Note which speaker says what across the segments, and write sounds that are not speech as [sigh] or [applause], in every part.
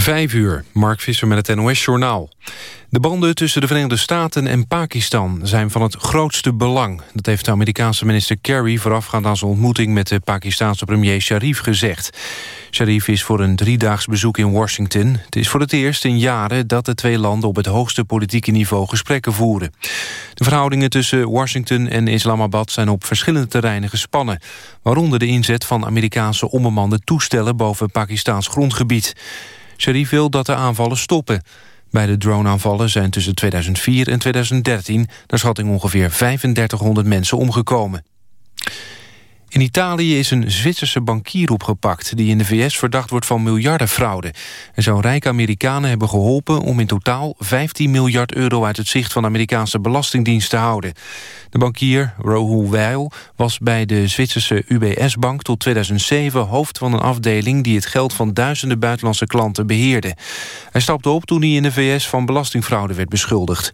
Speaker 1: Vijf uur, Mark Visser met het NOS-journaal. De banden tussen de Verenigde Staten en Pakistan zijn van het grootste belang. Dat heeft de Amerikaanse minister Kerry voorafgaand aan zijn ontmoeting... met de Pakistanse premier Sharif gezegd. Sharif is voor een driedaags bezoek in Washington. Het is voor het eerst in jaren dat de twee landen... op het hoogste politieke niveau gesprekken voeren. De verhoudingen tussen Washington en Islamabad... zijn op verschillende terreinen gespannen. Waaronder de inzet van Amerikaanse onbemande toestellen... boven Pakistaans grondgebied. Sharif wil dat de aanvallen stoppen. Bij de droneaanvallen zijn tussen 2004 en 2013... naar schatting ongeveer 3500 mensen omgekomen. In Italië is een Zwitserse bankier opgepakt... die in de VS verdacht wordt van miljardenfraude. En zou rijke Amerikanen hebben geholpen om in totaal 15 miljard euro... uit het zicht van de Amerikaanse Belastingdienst te houden. De bankier, Rahul Weil, was bij de Zwitserse UBS-bank... tot 2007 hoofd van een afdeling... die het geld van duizenden buitenlandse klanten beheerde. Hij stapte op toen hij in de VS van belastingfraude werd beschuldigd.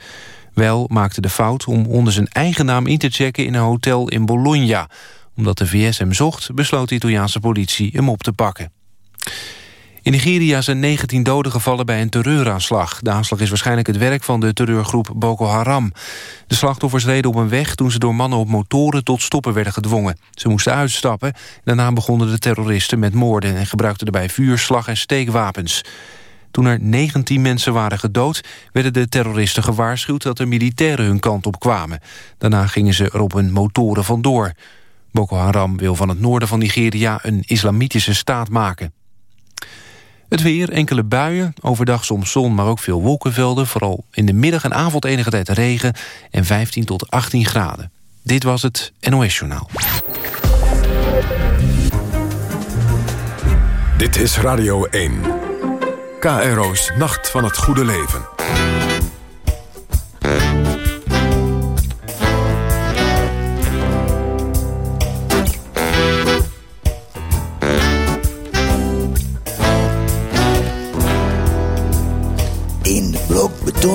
Speaker 1: Wel maakte de fout om onder zijn eigen naam in te checken... in een hotel in Bologna omdat de VS hem zocht, besloot de Italiaanse politie hem op te pakken. In Nigeria zijn 19 doden gevallen bij een terreuraanslag. De aanslag is waarschijnlijk het werk van de terreurgroep Boko Haram. De slachtoffers reden op een weg toen ze door mannen op motoren tot stoppen werden gedwongen. Ze moesten uitstappen. Daarna begonnen de terroristen met moorden... en gebruikten daarbij vuur, slag en steekwapens. Toen er 19 mensen waren gedood, werden de terroristen gewaarschuwd... dat er militairen hun kant op kwamen. Daarna gingen ze er op hun motoren vandoor. Boko Haram wil van het noorden van Nigeria een islamitische staat maken. Het weer, enkele buien, overdag soms zon, maar ook veel wolkenvelden. Vooral in de middag en avond enige tijd regen en 15 tot 18 graden. Dit was het NOS Journaal.
Speaker 2: Dit is Radio 1. KRO's Nacht van het Goede Leven.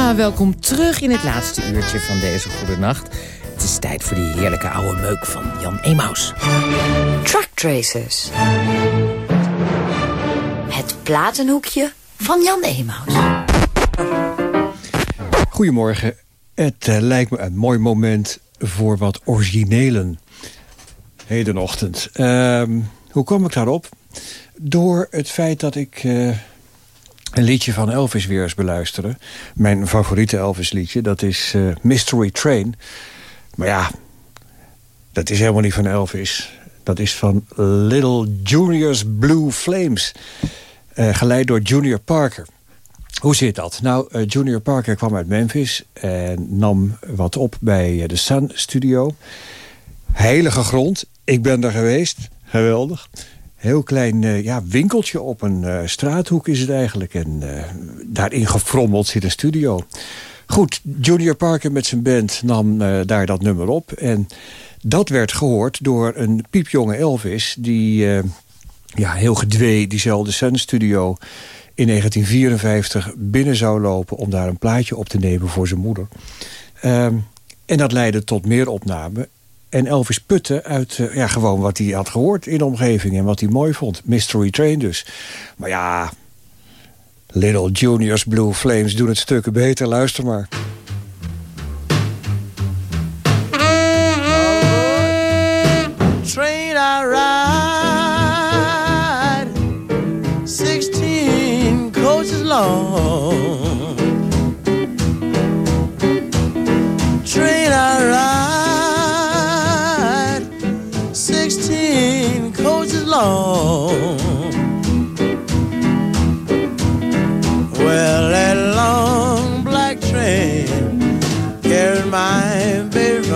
Speaker 3: Ja, welkom terug in het laatste uurtje van deze goede nacht. Het is tijd voor die heerlijke oude meuk van Jan Emaus.
Speaker 4: Truck Tracers. Het platenhoekje van Jan Emaus.
Speaker 5: Goedemorgen. Het uh, lijkt me een mooi moment voor wat originelen. Hedenochtend. Uh, hoe kom ik daarop? Door het feit dat ik... Uh, een liedje van Elvis weer eens beluisteren. Mijn favoriete Elvis liedje, dat is uh, Mystery Train. Maar ja, dat is helemaal niet van Elvis. Dat is van Little Junior's Blue Flames. Uh, geleid door Junior Parker. Hoe zit dat? Nou, uh, Junior Parker kwam uit Memphis... en nam wat op bij de Sun Studio. Heilige grond. Ik ben daar geweest. Geweldig heel klein uh, ja, winkeltje op een uh, straathoek is het eigenlijk. En uh, daarin gefrommeld zit een studio. Goed, Junior Parker met zijn band nam daar dat nummer op. En dat werd gehoord door een piepjonge Elvis... die ja, heel gedwee diezelfde Sun Studio in 1954 binnen zou lopen... om daar een plaatje op te nemen voor zijn moeder. Ehm, en dat leidde tot meer opnamen. En Elvis putte uit uh, ja, gewoon wat hij had gehoord in de omgeving... en wat hij mooi vond. Mystery Train dus. Maar ja, Little Juniors Blue Flames doen het stukken beter. Luister maar.
Speaker 6: Train I ride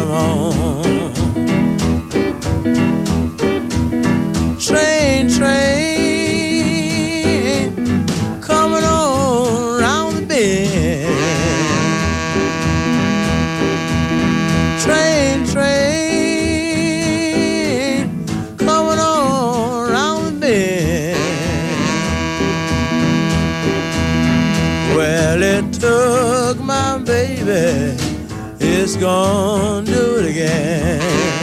Speaker 7: alone. It's gonna do it again.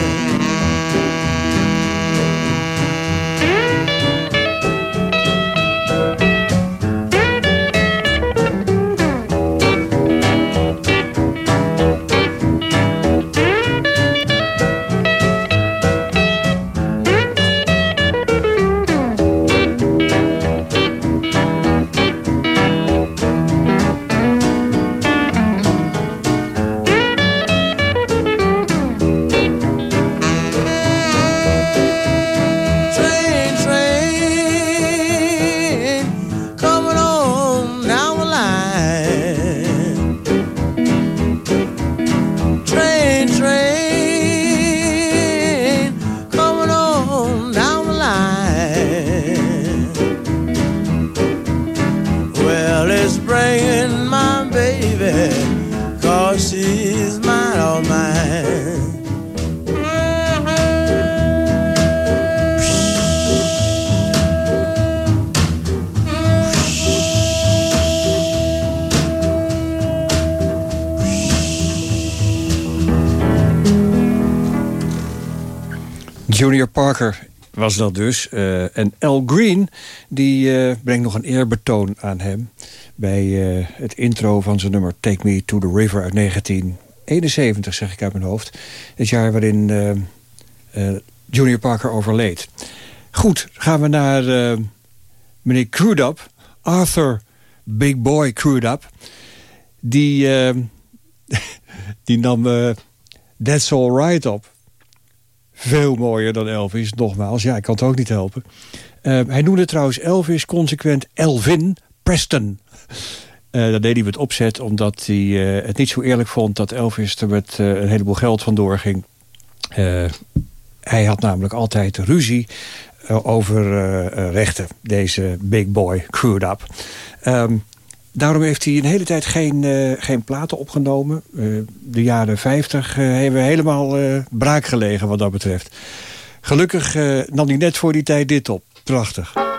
Speaker 5: Dat dus. Eh, en Al Green die eh, brengt nog een eerbetoon aan hem... bij eh, het intro van zijn nummer Take Me to the River uit 1971, zeg ik uit mijn hoofd. Het jaar waarin Junior Parker overleed. Goed, gaan we naar meneer Crudup. Arthur Big Boy Crudup. Die, [laughs] die nam That's All Right op. Veel mooier dan Elvis, nogmaals. Ja, ik kan het ook niet helpen. Eh, hij noemde trouwens Elvis consequent Elvin Preston. Eh dat deed hij met opzet, omdat hij eh, het niet zo eerlijk vond... dat Elvis er met een heleboel geld vandoor ging. Hij had namelijk altijd ruzie over rechten. Deze big boy crewed up. Ehm, daarom heeft hij een hele tijd geen, eh, geen platen opgenomen. Eh, de jaren 50 eh, hebben helemaal eh, braak gelegen wat dat betreft. Gelukkig nam hij net voor die tijd dit op. Prachtig.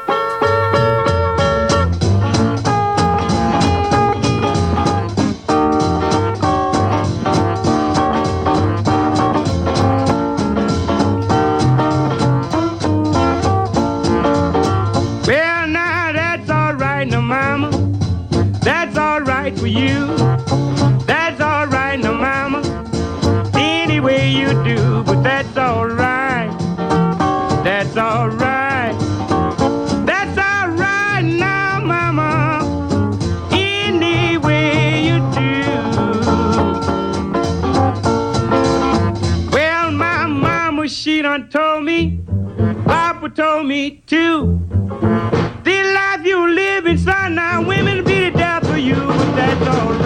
Speaker 8: Told me to. The life you living, son, now women be the death of you, but that's alright.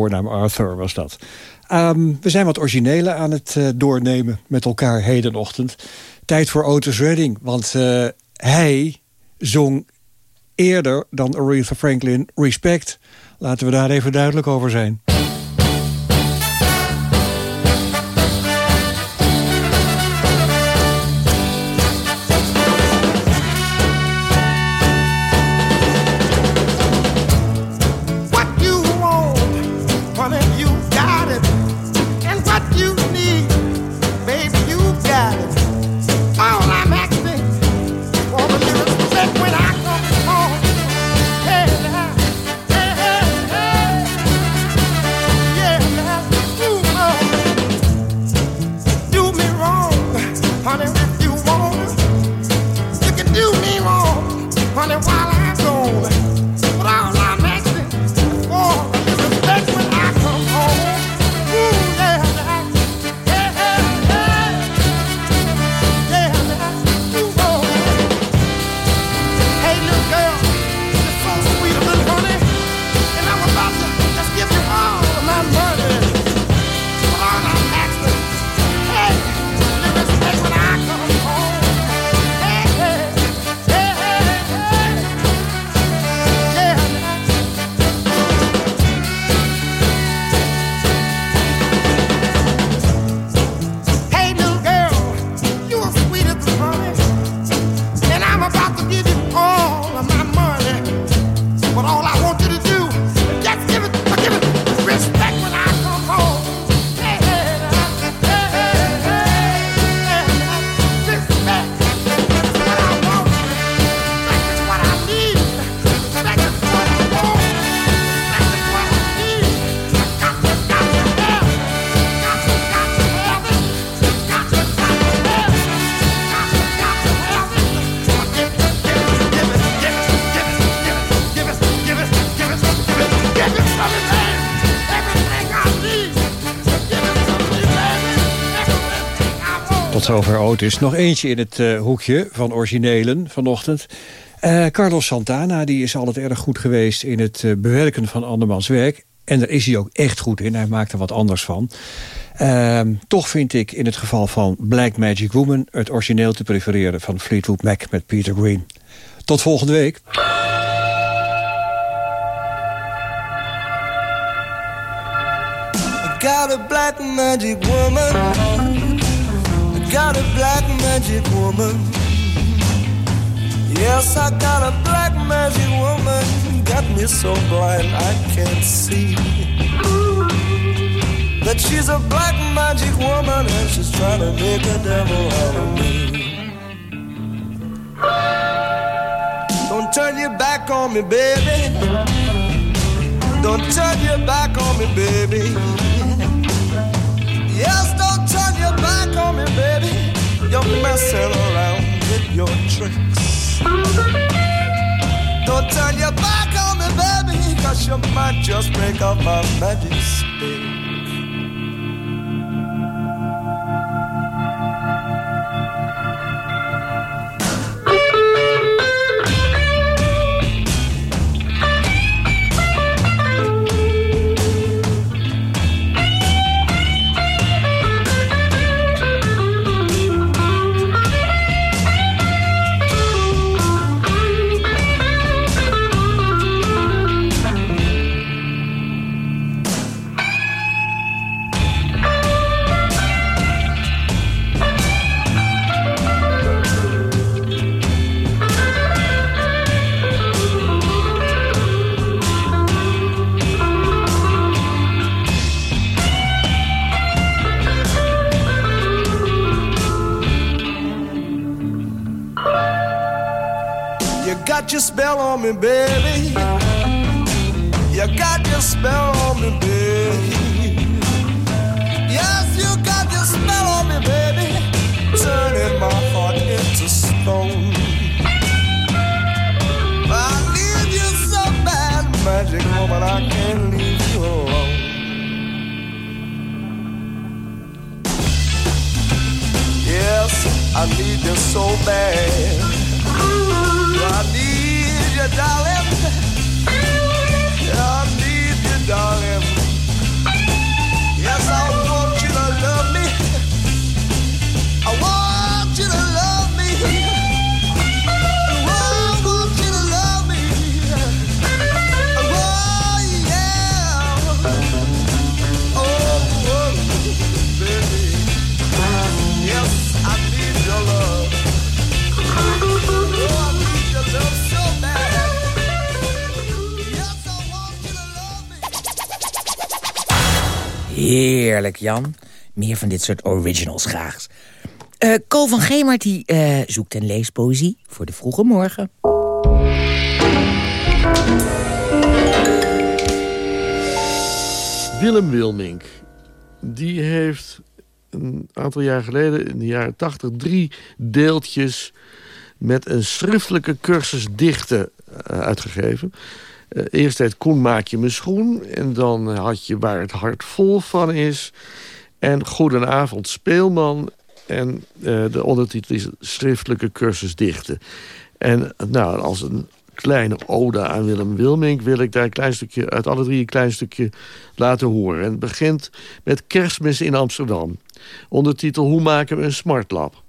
Speaker 9: Voornaam Arthur was dat. Ehm, we zijn wat originele aan het uh, doornemen met elkaar hedenochtend. Tijd voor Otis Redding, want uh, hij zong eerder dan Aretha Franklin Respect. Laten we daar even duidelijk over zijn. Over Otis. Nog eentje in het uh, hoekje van originelen vanochtend. Uh, Carlos Santana die is altijd erg goed geweest in het uh, bewerken van andermans werk. En daar is hij ook echt goed in. Hij maakt er wat anders van. Ehm, toch vind ik in het geval van Black Magic Woman... het origineel te prefereren van Fleetwood Mac met Peter Green. Tot volgende week. Got a black magic woman got a black magic woman. Yes, I got a black magic woman. Got me so blind I can't see. That she's a black magic woman and she's trying to make a devil out of me. Don't turn your back on me, baby. Don't turn your back on me, baby. Yes, don't back on me, baby. You're messing around with your tricks. Don't turn your back on me, baby, cause you might just break up my magic spell me, baby. You got your spell on me, baby. Yes, you got your spell on me, baby. Turning my heart into stone. I need you so bad, magic woman. I can't leave you alone. Yes, I need you so bad.
Speaker 3: Heerlijk, Jan. Meer van dit soort originals graag. Eh Ko van Gemert die, eh, zoekt en leest poëzie voor de vroege morgen.
Speaker 10: Willem Wilmink, die heeft een aantal jaar geleden, in de jaren 80, drie deeltjes met een schriftelijke cursus dichten eh, uitgegeven. Eh, eerst heet Koen maak je mijn schoen. En dan had je Waar het hart vol van is. En Goedenavond Speelman. En eh, de ondertitel is Schriftelijke cursus dichten. En nou, als een kleine ode aan Willem Wilmink... wil ik daar een klein stukje, uit alle drie een klein stukje laten horen. En het begint met Kerstmis in Amsterdam. Ondertitel Hoe maken we een smartlab?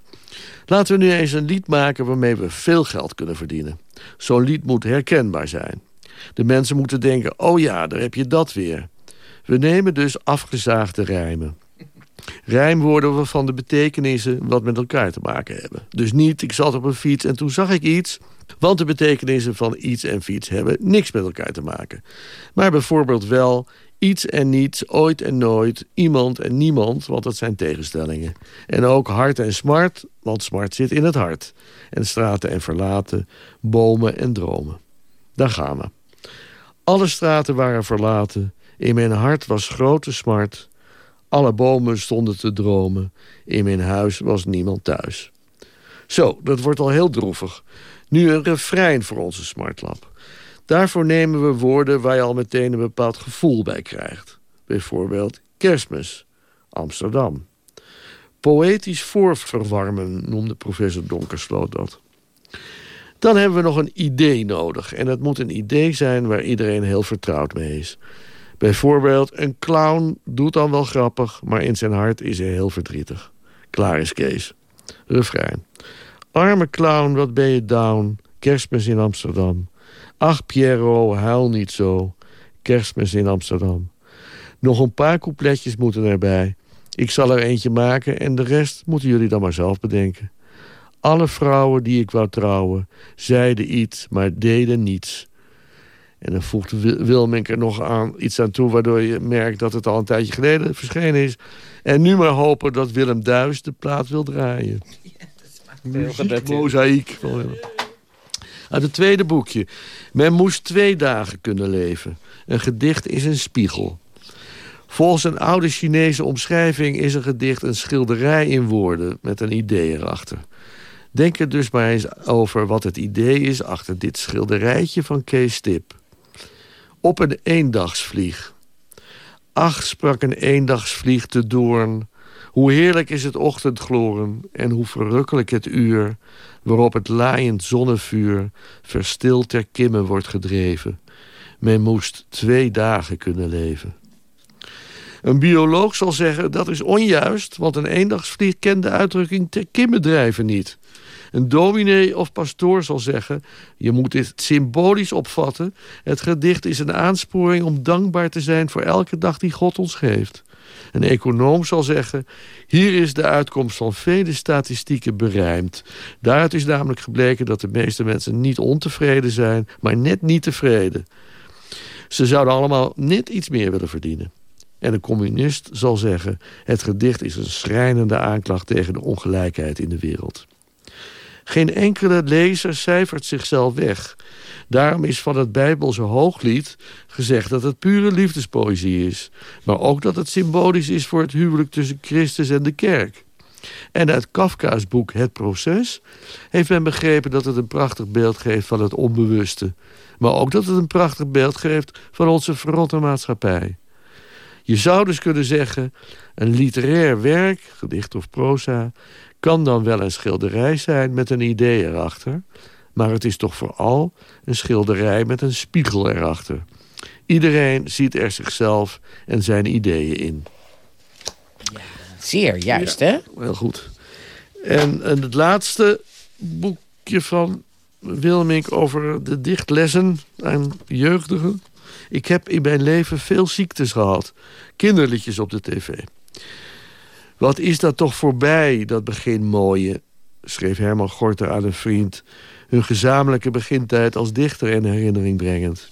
Speaker 10: Laten we nu eens een lied maken waarmee we veel geld kunnen verdienen. Zo'n lied moet herkenbaar zijn. De mensen moeten denken, oh ja, daar heb je dat weer. We nemen dus afgezaagde rijmen. Rijmwoorden waarvan de betekenissen wat met elkaar te maken hebben. Dus niet, ik zat op een fiets en toen zag ik iets... want de betekenissen van iets en fiets hebben niks met elkaar te maken. Maar bijvoorbeeld wel iets en niets, ooit en nooit, iemand en niemand... want dat zijn tegenstellingen. En ook hart en smart, want smart zit in het hart. En straten en verlaten, bomen en dromen. Daar gaan we. Alle straten waren verlaten. In mijn hart was grote smart. Alle bomen stonden te dromen. In mijn huis was niemand thuis. Zo, dat wordt al heel droevig. Nu een refrein voor onze smartlap. Daarvoor nemen we woorden waar je al meteen een bepaald gevoel bij krijgt. Bijvoorbeeld kerstmis, Amsterdam. Poëtisch voorverwarmen noemde professor Donkersloot dat. Dan hebben we nog een idee nodig. En dat moet een idee zijn waar iedereen heel vertrouwd mee is. Bijvoorbeeld, een clown doet dan wel grappig... maar in zijn hart is hij heel verdrietig. Klaar is Kees. Refrein. Arme clown, wat ben je down. Kerstmis in Amsterdam. Ach, Piero, huil niet zo. Kerstmis in Amsterdam. Nog een paar coupletjes moeten erbij. Ik zal er eentje maken en de rest moeten jullie dan maar zelf bedenken. Alle vrouwen die ik wou trouwen, zeiden iets, maar deden niets. En dan voegt Wilmink er nog aan, iets aan toe... waardoor je merkt dat het al een tijdje geleden verschenen is. En nu maar hopen dat Willem Duis de plaat wil draaien. [laughs] Muziek, mozaïek. Uit het tweede boekje. Men moest twee dagen kunnen leven. Een gedicht is een spiegel. Volgens een oude Chinese omschrijving is een gedicht een schilderij in woorden... met een idee erachter. Denk er dus maar eens over wat het idee is achter dit schilderijtje van Kees Stip. Op een eendagsvlieg. Ach, sprak een eendagsvlieg te doorn. Hoe heerlijk is het ochtendgloren en hoe verrukkelijk het uur... waarop het laaiend zonnevuur verstild ter kimme wordt gedreven. Men moest twee dagen kunnen leven. Een bioloog zal zeggen dat is onjuist... want een eendagsvlieg kent de uitdrukking ter kimme drijven niet... Een dominee of pastoor zal zeggen... je moet dit symbolisch opvatten. Het gedicht is een aansporing om dankbaar te zijn... voor elke dag die God ons geeft. Een econoom zal zeggen... hier is de uitkomst van vele statistieken berijmd. Daaruit is namelijk gebleken dat de meeste mensen niet ontevreden zijn... maar net niet tevreden. Ze zouden allemaal net iets meer willen verdienen. En een communist zal zeggen... het gedicht is een schrijnende aanklacht tegen de ongelijkheid in de wereld. Geen enkele lezer cijfert zichzelf weg. Daarom is van het Bijbelse hooglied gezegd dat het pure liefdespoëzie is. Maar ook dat het symbolisch is voor het huwelijk tussen Christus en de kerk. En uit Kafka's boek Het Proces heeft men begrepen dat het een prachtig beeld geeft van het onbewuste. Maar ook dat het een prachtig beeld geeft van onze verrotte maatschappij. Je zou dus kunnen zeggen, een literair werk, gedicht of proza kan dan wel een schilderij zijn met een idee erachter... maar het is toch vooral een schilderij met een spiegel erachter. Iedereen ziet er zichzelf en zijn ideeën in.
Speaker 3: Zeer juist, hè?
Speaker 10: Heel goed. En, en het laatste boekje van Wilmink over de dichtlessen aan jeugdigen. Ik heb in mijn leven veel ziektes gehad. Kinderliedjes op de tv. Wat is dat toch voorbij, dat begin mooie, schreef Herman Gorter aan een vriend... hun gezamenlijke begintijd als dichter in herinnering brengend.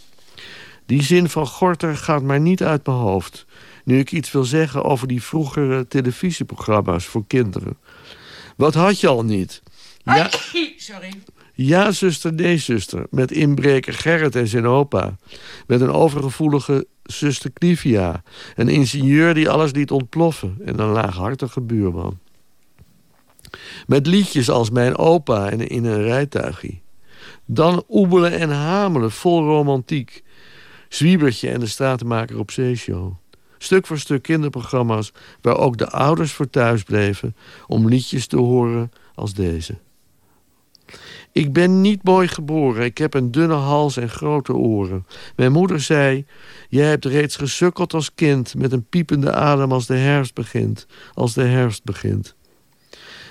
Speaker 10: Die zin van Gorter gaat maar niet uit mijn hoofd... nu ik iets wil zeggen over die vroegere televisieprogramma's voor kinderen. Wat had je al niet? Ja,
Speaker 3: Sorry.
Speaker 10: Ja, zuster, nee, zuster. Met inbreker Gerrit en zijn opa. Met een overgevoelige zuster Clivia. Een ingenieur die alles liet ontploffen. En een laaghartige buurman. Met liedjes als Mijn opa en in een rijtuigie. Dan oebelen en hamelen, vol romantiek. Zwiebertje en de stratenmaker op zeeshow. Stuk voor stuk kinderprogramma's waar ook de ouders voor thuis bleven... om liedjes te horen als deze. Ik ben niet mooi geboren. Ik heb een dunne hals en grote oren. Mijn moeder zei... Jij hebt reeds gesukkeld als kind... met een piepende adem als de herfst begint. Als de herfst begint.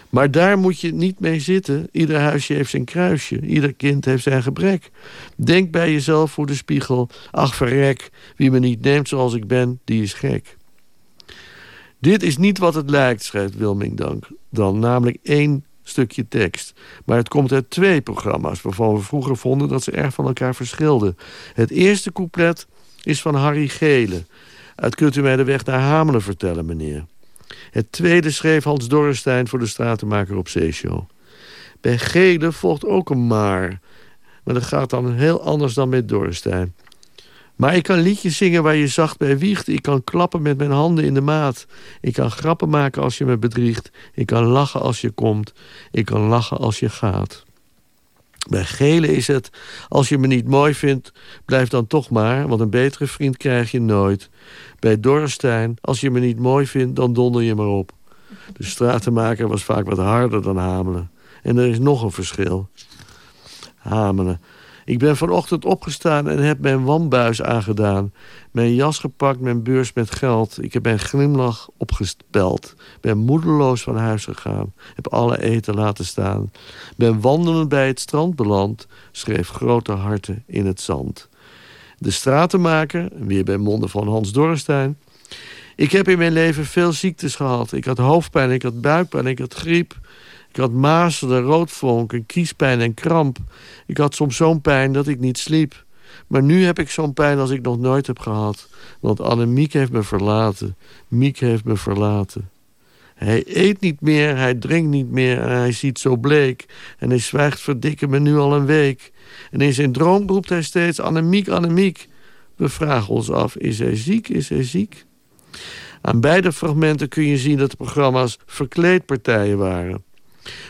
Speaker 10: Maar daar moet je niet mee zitten. Ieder huisje heeft zijn kruisje. Ieder kind heeft zijn gebrek. Denk bij jezelf voor de spiegel. Ach verrek, wie me niet neemt zoals ik ben, die is gek. Dit is niet wat het lijkt, schrijft Wilming dan, namelijk één stukje tekst. Maar het komt uit twee programma's... waarvan we vroeger vonden dat ze erg van elkaar verschilden. Het eerste couplet is van Harry Gele. Uit Kunt u mij de weg naar Hamelen vertellen, meneer? Het tweede schreef Hans Dorrestein voor de Stratenmaker op Zeeshow. Bij Gele volgt ook een maar. Maar dat gaat dan heel anders dan met Dorrestein. Maar ik kan liedjes zingen waar je zacht bij wiegt. Ik kan klappen met mijn handen in de maat. Ik kan grappen maken als je me bedriegt. Ik kan lachen als je komt. Ik kan lachen als je gaat. Bij Gele is het, als je me niet mooi vindt, blijf dan toch maar, want een betere vriend krijg je nooit. Bij Dorrestein, als je me niet mooi vindt, dan donder je maar op. De stratenmaker was vaak wat harder dan Hamelen. En er is nog een verschil. Hamelen. Ik ben vanochtend opgestaan en heb mijn wambuis aangedaan. Mijn jas gepakt, mijn beurs met geld. Ik heb mijn glimlach opgespeld. Ben moedeloos van huis gegaan. Heb alle eten laten staan. Ben wandelend bij het strand beland. Schreef grote harten in het zand. De stratenmaker, weer bij monden van Hans Dorrestein. Ik heb in mijn leven veel ziektes gehad. Ik had hoofdpijn, ik had buikpijn, ik had griep. Ik had mazelen, roodvonk, kiespijn en kramp. Ik had soms zo'n pijn dat ik niet sliep. Maar nu heb ik zo'n pijn als ik nog nooit heb gehad. Want Annemiek heeft me verlaten. Miek heeft me verlaten. Hij eet niet meer, hij drinkt niet meer en hij ziet zo bleek. En hij zwijgt verdikken me nu al een week. En in zijn droom roept hij steeds Annemiek, Annemiek. We vragen ons af, is hij ziek, is hij ziek? Aan beide fragmenten kun je zien dat de programma's verkleedpartijen waren.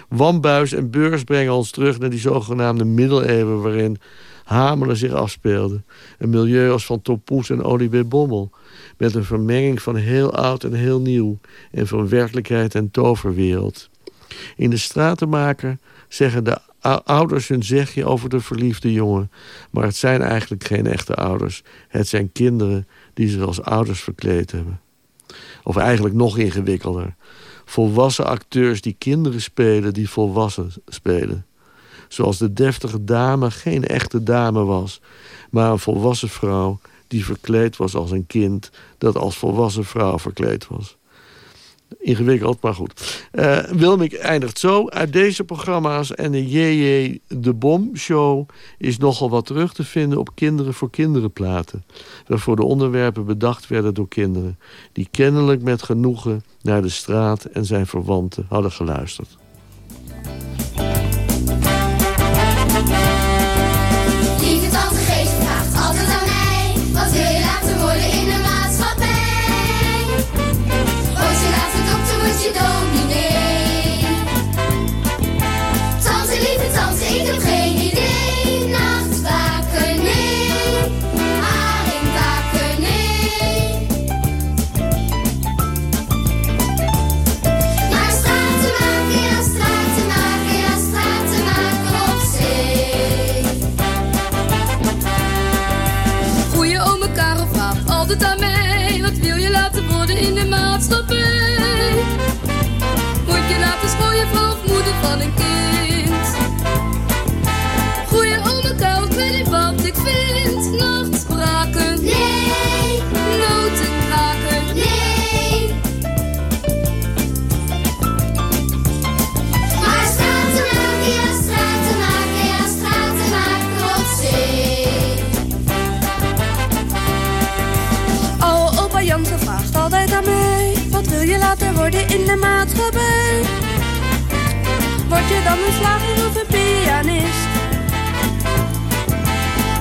Speaker 10: Wambuis en Beurs brengen ons terug naar die zogenaamde middeleeuwen... waarin Hamelen zich afspeelde. Een milieu als van Tompoes en Olivier Bommel. Met een vermenging van heel oud en heel nieuw. En van werkelijkheid en toverwereld. In de Stratenmaker zeggen de ouders hun zegje over de verliefde jongen. Maar het zijn eigenlijk geen echte ouders. Het zijn kinderen die zich als ouders verkleed hebben. Of eigenlijk nog ingewikkelder volwassen acteurs die kinderen spelen die volwassen spelen. Zoals de deftige dame geen echte dame was, maar een volwassen vrouw die verkleed was als een kind dat als volwassen vrouw verkleed was. Ingewikkeld, maar goed. Uh, Wilmik eindigt zo. Uit deze programma's en de JJ de Bom show... is nogal wat terug te vinden op Kinderen voor Kinderen platen. Waarvoor de onderwerpen bedacht werden door kinderen... die kennelijk met genoegen naar de straat en zijn verwanten hadden geluisterd.
Speaker 11: Een slager of een pianist.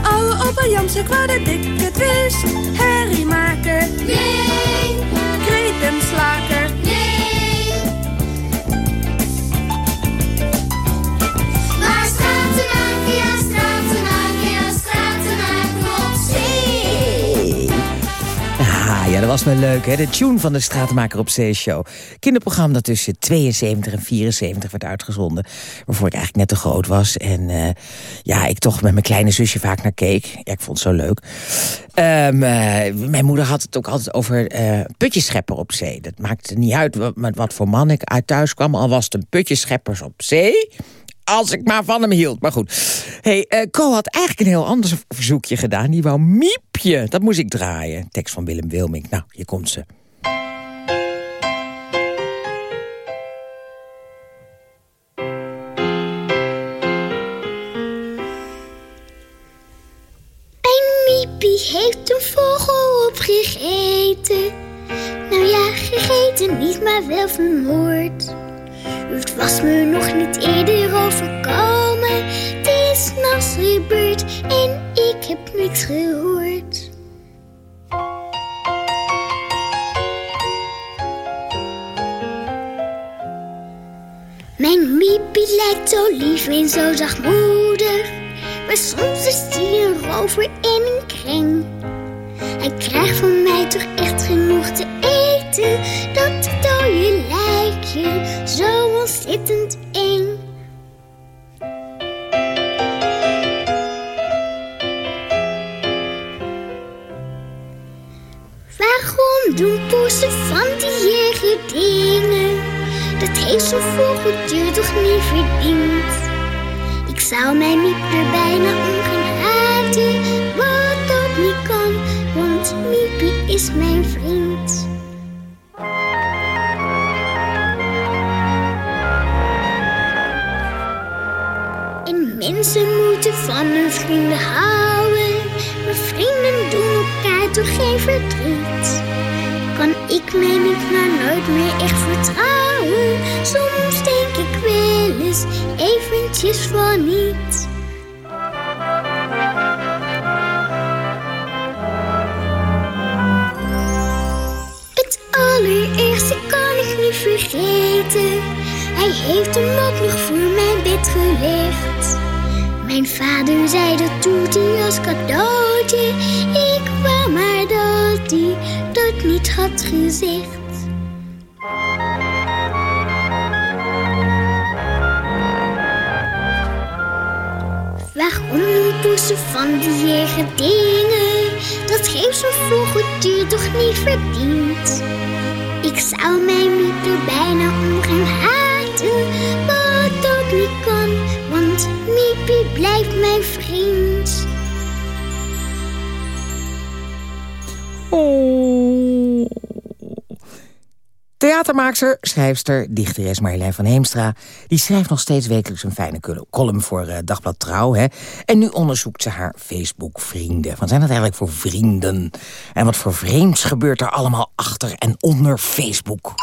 Speaker 11: Oude opa Jansen, wou dat ik het wist. Herrie maken,
Speaker 12: Nee,
Speaker 11: kretenslaker.
Speaker 12: nee.
Speaker 3: Dat was wel leuk, hè? De tune van de Stratenmaker op Zee-show. Kinderprogramma dat tussen 72 en 74 werd uitgezonden. Waarvoor ik eigenlijk net te groot was. En eh, ja, ik toch met mijn kleine zusje vaak naar keek. Ja, ik vond het zo leuk. Ehm, eh, mijn moeder had het ook altijd over eh putjeschepper op zee. Dat maakte niet uit met wat voor man ik uit thuis kwam. Al was het een putjescheppers op zee als ik maar van hem hield. Maar goed. Hey, Co had eigenlijk een heel ander verzoekje gedaan. Die wou Miepje. Dat moest ik draaien. Tekst van Willem Wilming. Nou, hier komt ze.
Speaker 12: Heeft een vogel opgegeten. Nou ja, gegeten niet, maar wel vermoord. Het was me nog niet eerder overkomen. Het is nachts gebeurd en ik heb niks gehoord. Mijn Miepie lijkt zo lief en zo zachtmoedig. Maar soms is hij een rover en een kring. Hij krijgt van mij toch echt genoeg te eten. Dat dode lijkje, zo ontzettend eng. Waarom doen poezen van die erge dingen? Dat heeft zo'n vogeltje toch niet verdiend? Ik zou mij niet er bijna om gaan haten, wat dat niet kan, want Miepie is mijn vriend. Mensen moeten van hun vrienden houden, maar vrienden doen elkaar toch geen verdriet. Kan ik mij niet maar nooit meer echt vertrouwen? Soms denk ik wel eens eventjes van niet. Waarom doen poesen van die erge dingen? Dat heeft zo'n vogeltje toch niet verdiend. Ik zou mij niet er bijna om gaan haten, wat ook niet kan, want Miepie blijft mijn vriend.
Speaker 3: Oh. Theatermaakster, schrijfster, dichteres Marjolein van Heemstra... die schrijft nog steeds wekelijks een fijne col- column voor eh, Dagblad Trouw. Hè? En nu onderzoekt ze haar Facebook-vrienden. Wat zijn dat eigenlijk voor vrienden? En wat voor vreemds gebeurt er allemaal achter en onder Facebook?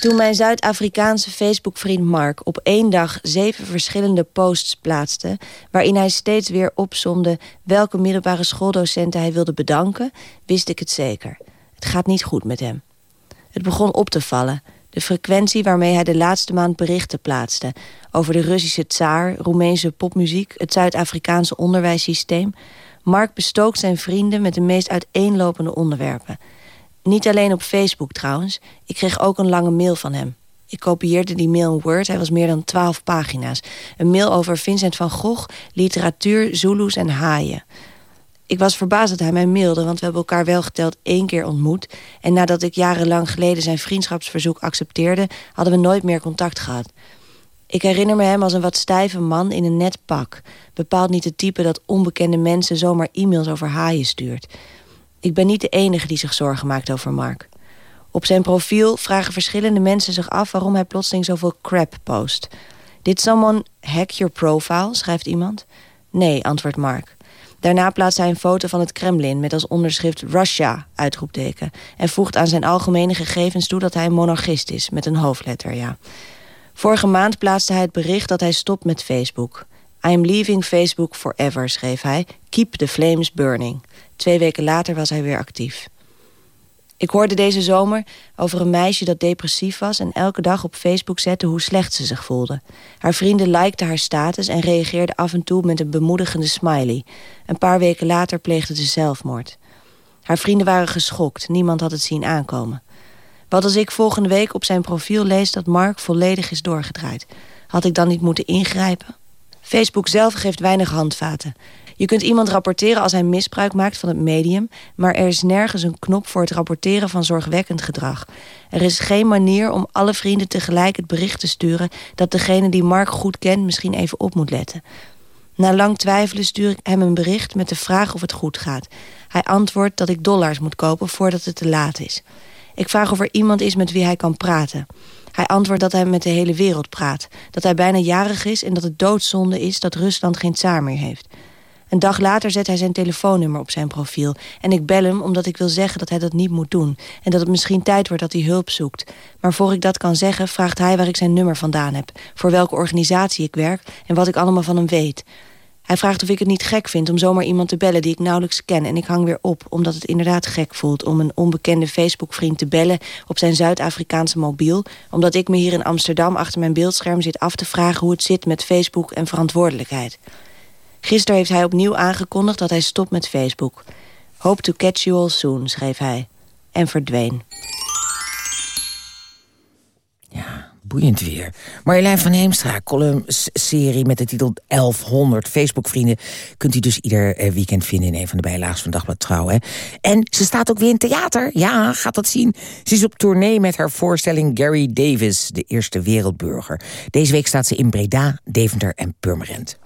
Speaker 13: Toen mijn Zuid-Afrikaanse Facebook-vriend Mark op één dag zeven verschillende posts plaatste... waarin hij steeds weer opsomde welke middelbare schooldocenten hij wilde bedanken... wist ik het zeker. Het gaat niet goed met hem. Het begon op te vallen. De frequentie waarmee hij de laatste maand berichten plaatste... over de Russische tsaar, Roemeense popmuziek... het Zuid-Afrikaanse onderwijssysteem. Mark bestookt zijn vrienden met de meest uiteenlopende onderwerpen... Niet alleen op Facebook trouwens. Ik kreeg ook een lange mail van hem. Ik kopieerde die mail in Word. Hij was meer dan twaalf pagina's. Een mail over Vincent van Gogh, literatuur, Zulus en haaien. Ik was verbaasd dat hij mij mailde, want we hebben elkaar wel geteld één keer ontmoet. En nadat ik jarenlang geleden zijn vriendschapsverzoek accepteerde... hadden we nooit meer contact gehad. Ik herinner me hem als een wat stijve man in een net pak. Bepaald niet het type dat onbekende mensen zomaar e-mails over haaien stuurt. Ik ben niet de enige die zich zorgen maakt over Mark. Op zijn profiel vragen verschillende mensen zich af... waarom hij plotseling zoveel crap post. Did someone hack your profile, schrijft iemand. Nee, antwoordt Mark. Daarna plaatst hij een foto van het Kremlin... met als onderschrift Russia, uitroepteken... en voegt aan zijn algemene gegevens toe dat hij monarchist is... met een hoofdletter, ja. Vorige maand plaatste hij het bericht dat hij stopt met Facebook. I'm leaving Facebook forever, schreef hij. Keep the flames burning. Twee weken later was hij weer actief. Ik hoorde deze zomer over een meisje dat depressief was... en elke dag op Facebook zette hoe slecht ze zich voelde. Haar vrienden likten haar status en reageerden af en toe met een bemoedigende smiley. Een paar weken later pleegde ze zelfmoord. Haar vrienden waren geschokt, niemand had het zien aankomen. Wat als ik volgende week op zijn profiel lees dat Mark volledig is doorgedraaid? Had ik dan niet moeten ingrijpen? Facebook zelf geeft weinig handvaten. Je kunt iemand rapporteren als hij misbruik maakt van het medium... maar er is nergens een knop voor het rapporteren van zorgwekkend gedrag. Er is geen manier om alle vrienden tegelijk het bericht te sturen... dat degene die Mark goed kent misschien even op moet letten. Na lang twijfelen stuur ik hem een bericht met de vraag of het goed gaat. Hij antwoordt dat ik dollars moet kopen voordat het te laat is. Ik vraag of er iemand is met wie hij kan praten. Hij antwoordt dat hij met de hele wereld praat. Dat hij bijna jarig is en dat het doodzonde is dat Rusland geen tsaar meer heeft. Een dag later zet hij zijn telefoonnummer op zijn profiel. En ik bel hem omdat ik wil zeggen dat hij dat niet moet doen. En dat het misschien tijd wordt dat hij hulp zoekt. Maar voor ik dat kan zeggen, vraagt hij waar ik zijn nummer vandaan heb. Voor welke organisatie ik werk en wat ik allemaal van hem weet. Hij vraagt of ik het niet gek vind om zomaar iemand te bellen die ik nauwelijks ken. En ik hang weer op, omdat het inderdaad gek voelt... om een onbekende Facebook-vriend te bellen op zijn Zuid-Afrikaanse mobiel... omdat ik me hier in Amsterdam achter mijn beeldscherm zit af te vragen... hoe het zit met Facebook en verantwoordelijkheid. Gisteren heeft hij opnieuw aangekondigd dat hij stopt met Facebook. Hope to catch you all soon, schreef hij. En verdween.
Speaker 3: boeiend weer. Marjolein van Heemstra, column-serie met de titel 1100 Facebook-vrienden... kunt u dus ieder eh, weekend vinden in een van de bijlagen van Dagblad Trouw. Hè? En ze staat ook weer in theater. Ja, gaat dat zien. Ze is op tournee met haar voorstelling Gary Davis, de eerste wereldburger. Deze week staat ze in Breda, Deventer en Purmerend.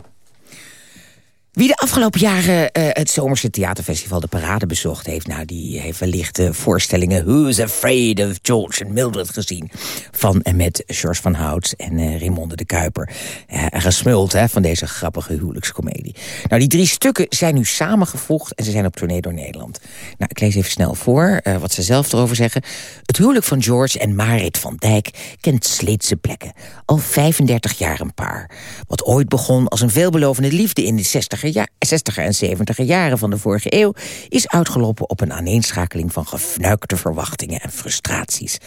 Speaker 3: Wie de afgelopen jaren uh, het Zomerse Theaterfestival de Parade bezocht heeft... nou, die heeft wellicht de voorstellingen Who's Afraid of George and Mildred gezien. Van en met George van Houts en uh, Raymonde de Kuiper. Uh, gesmuld hè, van deze grappige huwelijkscomedie. Nou, die drie stukken zijn nu samengevoegd en ze zijn op tournee door Nederland. Nou, ik lees even snel voor wat ze zelf erover zeggen. Het huwelijk van George en Marit van Dijk kent sleetse plekken. Al 35 jaar een paar. Wat ooit begon als een veelbelovende liefde in de 60 60er en 70er jaren van de vorige eeuw... is uitgelopen op een aaneenschakeling van gefnuikte verwachtingen en frustraties.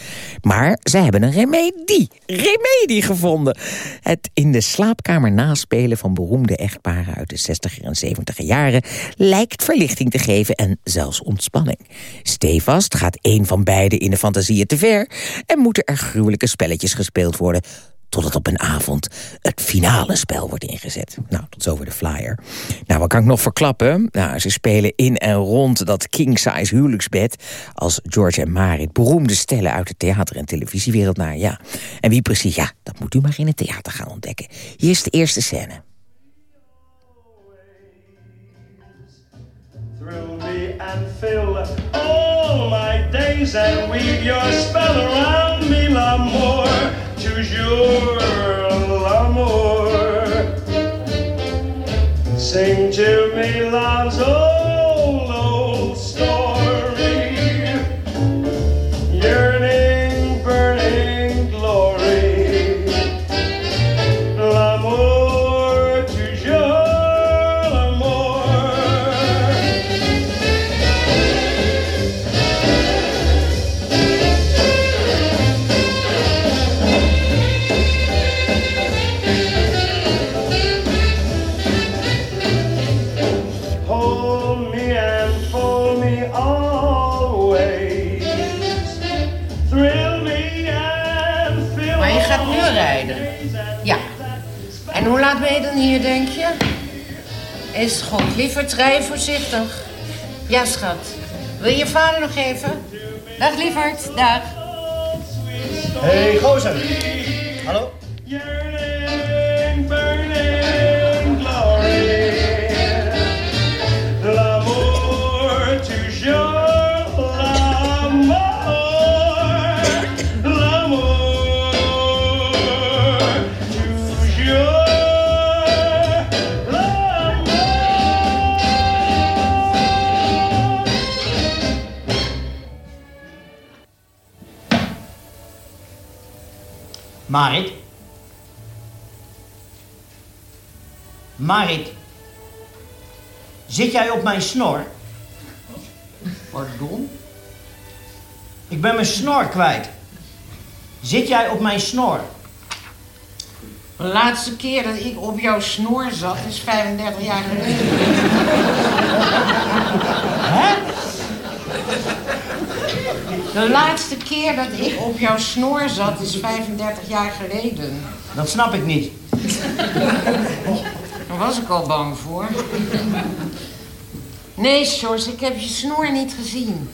Speaker 3: Maar zij hebben een remedie, remedie gevonden. Het in de slaapkamer naspelen van beroemde echtparen uit de 60er en 70er jaren... lijkt verlichting te geven en zelfs ontspanning. Stevast gaat een van beiden in de fantasieën te ver... en moeten er gruwelijke spelletjes gespeeld worden totdat op een avond het finale spel wordt ingezet. Nou, tot zover de flyer. Nou, wat kan ik nog verklappen? Nou, ze spelen in en rond dat king-size huwelijksbed... als George en Marit, beroemde stellen uit de theater- en televisiewereld naar. Ja. En wie precies, ja, dat moet u maar in het theater gaan ontdekken. Hier is de eerste scène. And fill all my days and weave your spell around me, l'amour. Toujours l'amour. Sing to me love's old,
Speaker 14: Lieverd, rij voorzichtig. Ja, schat. Wil je je vader nog even? Dag, lieverd. Dag.
Speaker 15: Hey, gozer. Hallo? Marit. Marit. Zit jij op mijn snor?
Speaker 14: Pardon?
Speaker 15: Ik ben mijn snor kwijt. Zit jij op mijn snor?
Speaker 14: De laatste keer dat ik op jouw snor zat is 35 jaar geleden.
Speaker 15: Hè?
Speaker 14: De laatste keer dat ik op jouw snor zat is 35 jaar geleden.
Speaker 15: Dat snap ik niet.
Speaker 14: Daar was ik al bang voor. Nee, Sjors, ik heb je snor niet gezien.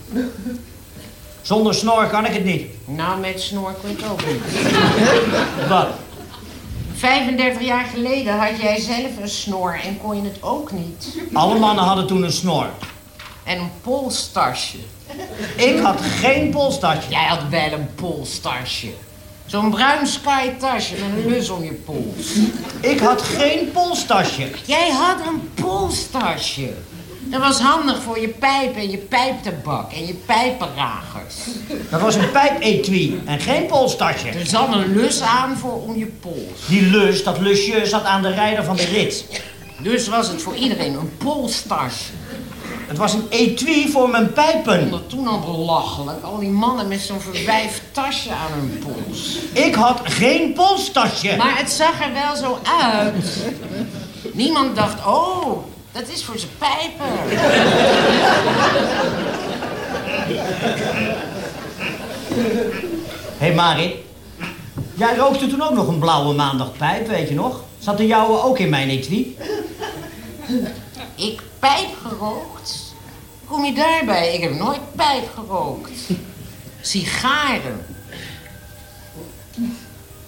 Speaker 15: Zonder snor kan ik het niet.
Speaker 14: Nou, met snor kun je het ook niet.
Speaker 15: Wat?
Speaker 14: 35 jaar geleden had jij zelf een snor en kon je het ook niet.
Speaker 15: Alle mannen hadden toen een snor.
Speaker 14: En een polstasje.
Speaker 15: Ik had geen polstasje.
Speaker 14: Jij had wel een polstasje. Zo'n bruin sky tasje met een lus om je pols.
Speaker 15: Ik had geen polstasje.
Speaker 14: Jij had een polstasje. Dat was handig voor je pijp en je pijptabak en je pijpenragers.
Speaker 15: Dat was een pijpetui en geen polstasje.
Speaker 14: Er zat een lus aan voor om je pols.
Speaker 15: Die lus, dat lusje, zat aan de rijder van de rit.
Speaker 14: Dus was het voor iedereen een polstasje.
Speaker 15: Het was een etui voor mijn pijpen.
Speaker 14: Dat toen al belachelijk. Al die mannen met zo'n verwijfd tasje aan hun pols.
Speaker 15: Ik had geen polstasje.
Speaker 14: Maar het zag er wel zo uit. Niemand dacht, oh, dat is voor zijn pijpen.
Speaker 15: Hé hey Marit, jij rookte toen ook nog een blauwe maandagpijp, weet je nog? Zat de jouwe ook in mijn etui?
Speaker 14: Ik pijp gerookt? Kom je daarbij? Ik heb nooit pijp gerookt. Sigaren.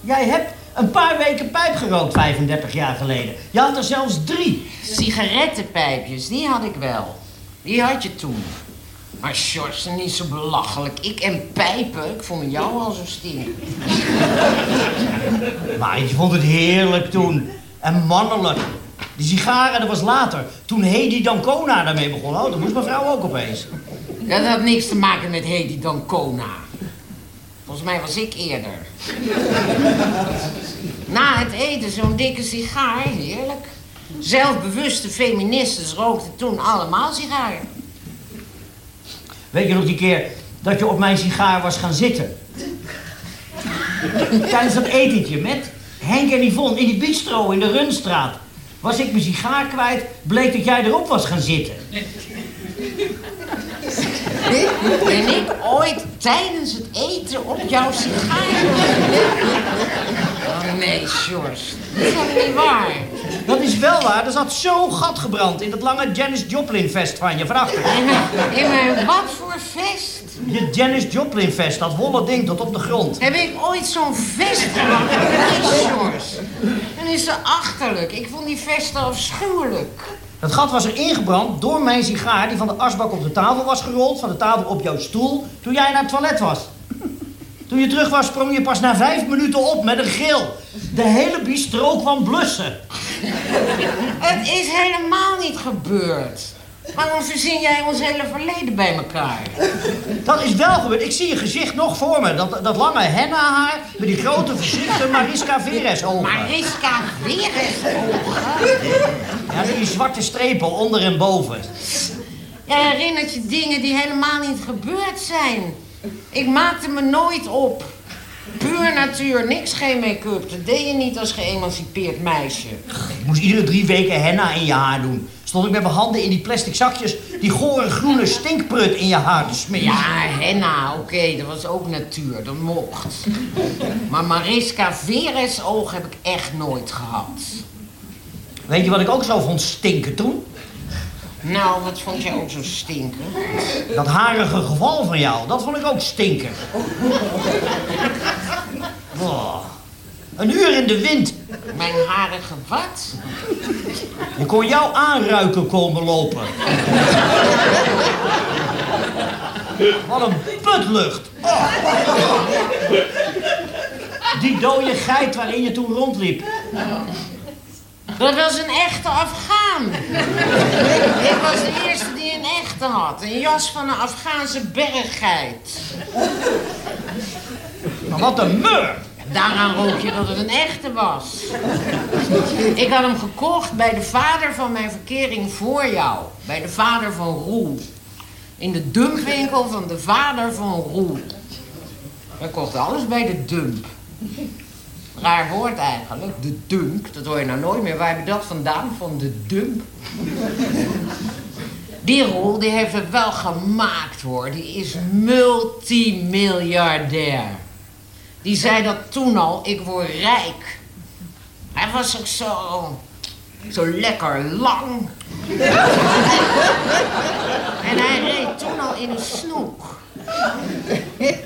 Speaker 15: Jij hebt een paar weken pijp gerookt 35 jaar geleden. Je had er zelfs drie.
Speaker 14: Sigarettenpijpjes, die had ik wel. Die had je toen. Maar Sjors, niet zo belachelijk. Ik en pijpen, ik vond jou al zo stinken.
Speaker 15: Maar je vond het heerlijk toen. En mannelijk. Die sigaren, dat was later. Toen Hedy Dancona daarmee begon. Oh, dat moest mijn vrouw ook opeens.
Speaker 14: Dat had niks te maken met Hedy Dancona. Volgens mij was ik eerder. Na het eten zo'n dikke sigaar, heerlijk. Zelfbewuste feministen rookten toen allemaal sigaren.
Speaker 15: Weet je nog die keer dat je op mijn sigaar was gaan zitten? Tijdens dat etentje met Henk en Yvonne in die bistro in de Runstraat. Was ik mijn sigaar kwijt, bleek dat jij erop was gaan zitten.
Speaker 14: Ben ik ooit tijdens het eten op jouw sigaar? Oh nee, Sjors. Dat is toch niet waar?
Speaker 15: Dat is wel waar, er zat zo'n gat gebrand in dat lange Janis Joplin vest van je van achter.
Speaker 14: In mijn wat voor vest?
Speaker 15: Je Janis Joplin vest, dat wollen ding tot op de grond.
Speaker 14: Heb ik ooit zo'n vest gehad? Nee. Dan is ze achterlijk. Ik vond die vesten afschuwelijk.
Speaker 15: Dat gat was er ingebrand door mijn sigaar die van de asbak op de tafel was gerold, van de tafel op jouw stoel, toen jij naar het toilet was. Toen je terug was, sprong je pas na vijf minuten op met een gil. De hele bistro kwam blussen.
Speaker 14: Het is helemaal niet gebeurd. Waarom verzin jij ons hele verleden bij elkaar?
Speaker 15: Dat is wel gebeurd. Ik zie je gezicht nog voor me. Dat, dat lange henna-haar met die grote verschrikte Mariska Veres-ogen.
Speaker 14: Mariska Veres-ogen?
Speaker 15: Ja, die zwarte strepen onder en boven.
Speaker 14: Jij herinnert je dingen die helemaal niet gebeurd zijn. Ik maakte me nooit op. Puur natuur, niks geen make-up. Dat deed je niet als geëmancipeerd meisje.
Speaker 15: Ik moest iedere drie weken henna in je haar doen. Stond ik met mijn handen in die plastic zakjes... die gore groene stinkprut in je haar te smeren.
Speaker 14: Ja, henna, oké, dat was ook natuur, dat mocht. Maar Mariska Veres oog heb ik echt nooit gehad.
Speaker 15: Weet je wat ik ook zo vond stinken toen?
Speaker 14: Nou, wat vond jij ook zo stinken?
Speaker 15: Dat harige geval van jou, dat vond ik ook stinken. Oh, een uur in de wind.
Speaker 14: Mijn harige wat?
Speaker 15: Je kon jou aanruiken komen lopen. Wat een putlucht. Oh. Die dode geit waarin je toen rondliep.
Speaker 14: Dat was een echte Afghaan. Ik was de eerste die een echte had. Een jas van een Afghaanse berggeit.
Speaker 15: Maar wat een mur.
Speaker 14: Daaraan rook je dat het een echte was. Ik had hem gekocht bij de vader van mijn verkering voor jou. Bij de vader van Roel. In de dumpwinkel van de vader van Roel. Wij kochten alles bij de dump. Raar woord eigenlijk, de dump. Dat hoor je nou nooit meer. Waar heb je dat vandaan? Van de dump. Die Roel, die heeft het wel gemaakt hoor. Die is multimiljardair. Die zei dat toen al, ik word rijk. Hij was ook zo... Zo lekker lang. en hij reed toen al in een snoek.